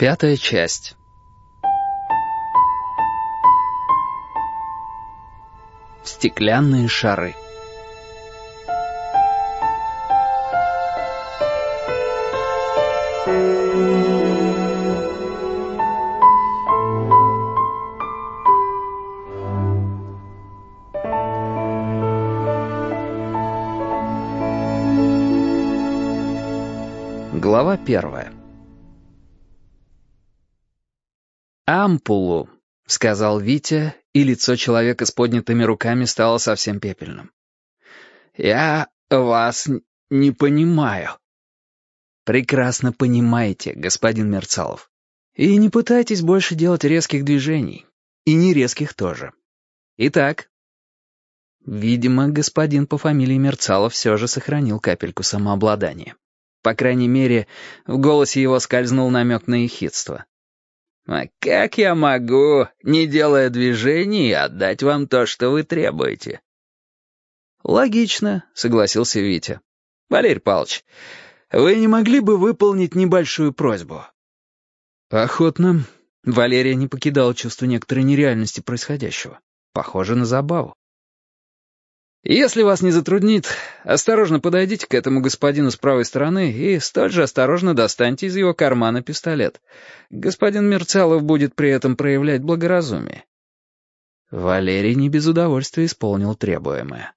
Пятая часть. Стеклянные шары. Глава первая. «Ампулу», — сказал Витя, и лицо человека с поднятыми руками стало совсем пепельным. «Я вас не понимаю». «Прекрасно понимаете, господин Мерцалов. И не пытайтесь больше делать резких движений. И не резких тоже. Итак». Видимо, господин по фамилии Мерцалов все же сохранил капельку самообладания. По крайней мере, в голосе его скользнул намек на ехидство. «А как я могу, не делая движений, отдать вам то, что вы требуете?» «Логично», — согласился Витя. «Валерий Павлович, вы не могли бы выполнить небольшую просьбу?» «Охотно». Валерия не покидала чувство некоторой нереальности происходящего. Похоже на забаву. «Если вас не затруднит, осторожно подойдите к этому господину с правой стороны и столь же осторожно достаньте из его кармана пистолет. Господин Мерцалов будет при этом проявлять благоразумие». Валерий не без удовольствия исполнил требуемое.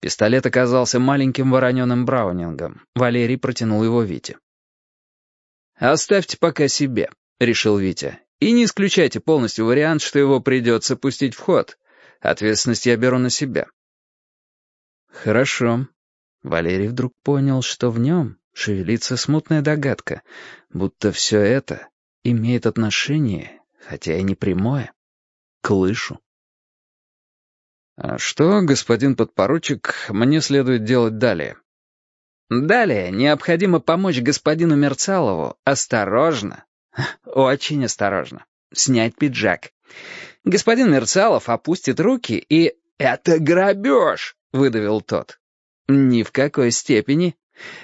Пистолет оказался маленьким вороненым браунингом. Валерий протянул его Вите. «Оставьте пока себе», — решил Витя. «И не исключайте полностью вариант, что его придется пустить в ход. Ответственность я беру на себя». «Хорошо». Валерий вдруг понял, что в нем шевелится смутная догадка, будто все это имеет отношение, хотя и не прямое, к лышу. «А что, господин подпоручик, мне следует делать далее?» «Далее необходимо помочь господину Мерцалову осторожно, очень осторожно, снять пиджак. Господин Мерцалов опустит руки и... «Это грабеж!» Выдавил тот. «Ни в какой степени.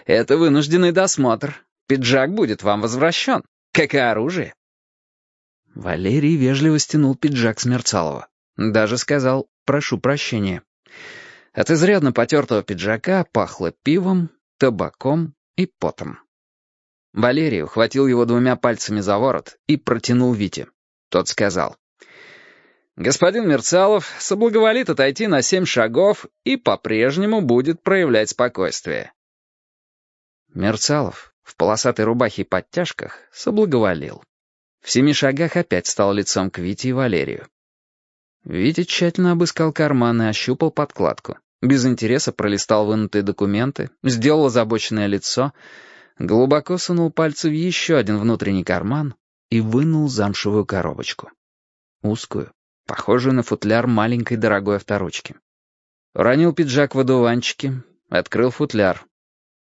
Это вынужденный досмотр. Пиджак будет вам возвращен, как и оружие». Валерий вежливо стянул пиджак с. Даже сказал «прошу прощения». От изрядно потертого пиджака пахло пивом, табаком и потом. Валерий ухватил его двумя пальцами за ворот и протянул Вите. Тот сказал Господин Мерцалов соблаговолит отойти на семь шагов и по-прежнему будет проявлять спокойствие. Мерцалов в полосатой рубахе и подтяжках соблаговолил. В семи шагах опять стал лицом к Вите и Валерию. Витя тщательно обыскал карманы ощупал подкладку. Без интереса пролистал вынутые документы, сделал озабоченное лицо, глубоко сунул пальцы в еще один внутренний карман и вынул замшевую коробочку. Узкую, похожую на футляр маленькой дорогой авторучки. Уронил пиджак в одуванчике, открыл футляр.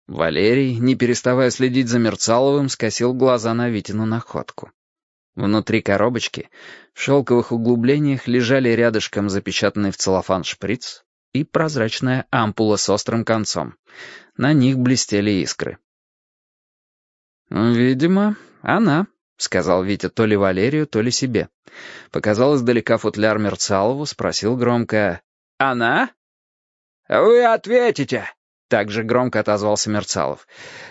Валерий, не переставая следить за Мерцаловым, скосил глаза на Витину находку. Внутри коробочки, в шелковых углублениях, лежали рядышком запечатанный в целлофан шприц и прозрачная ампула с острым концом. На них блестели искры. «Видимо, она», — сказал Витя то ли Валерию, то ли себе. Показал издалека футляр Мерцалову, спросил громко «Она?» «Вы ответите!» — также громко отозвался Мерцалов.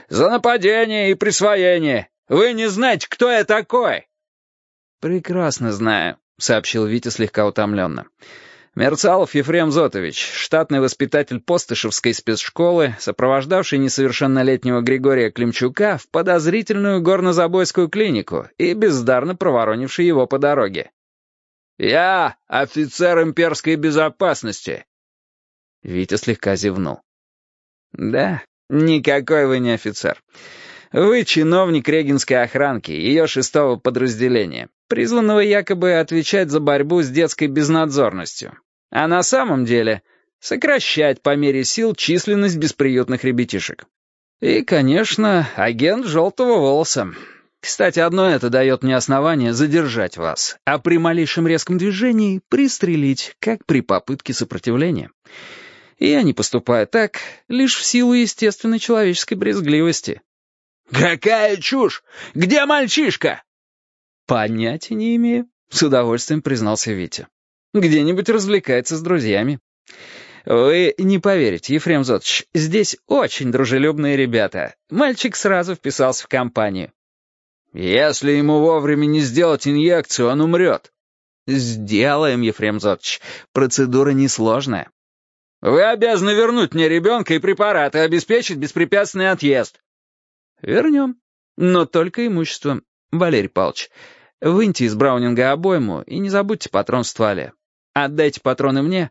«За нападение и присвоение! Вы не знаете, кто я такой!» «Прекрасно знаю», — сообщил Витя слегка утомленно. Мерцалов Ефрем Зотович, штатный воспитатель Постышевской спецшколы, сопровождавший несовершеннолетнего Григория Климчука в подозрительную горнозабойскую клинику и бездарно проворонивший его по дороге. «Я офицер имперской безопасности!» Витя слегка зевнул. «Да, никакой вы не офицер. Вы чиновник регенской охранки, ее шестого подразделения, призванного якобы отвечать за борьбу с детской безнадзорностью. А на самом деле сокращать по мере сил численность бесприютных ребятишек. И, конечно, агент желтого волоса. Кстати, одно это дает мне основание задержать вас, а при малейшем резком движении пристрелить, как при попытке сопротивления. И я не поступаю так лишь в силу естественной человеческой брезгливости. «Какая чушь! Где мальчишка?» «Понятия не имею», — с удовольствием признался Витя. «Где-нибудь развлекается с друзьями». «Вы не поверите, Ефрем Зотович, здесь очень дружелюбные ребята. Мальчик сразу вписался в компанию». «Если ему вовремя не сделать инъекцию, он умрет». «Сделаем, Ефрем Зотович. Процедура несложная». «Вы обязаны вернуть мне ребенка и препараты, обеспечить беспрепятственный отъезд». «Вернем. Но только имущество. Валерий Павлович, выньте из Браунинга обойму и не забудьте патрон в стволе. Отдайте патроны мне,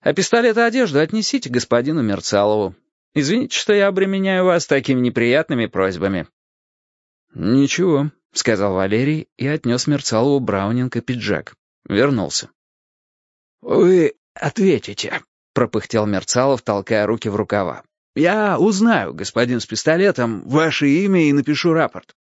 а пистолет и одежду отнесите господину Мерцалову. Извините, что я обременяю вас такими неприятными просьбами». «Ничего», — сказал Валерий и отнес Мерцалову Браунинг и пиджак. Вернулся. «Вы ответите», — пропыхтел Мерцалов, толкая руки в рукава. «Я узнаю, господин с пистолетом, ваше имя и напишу рапорт.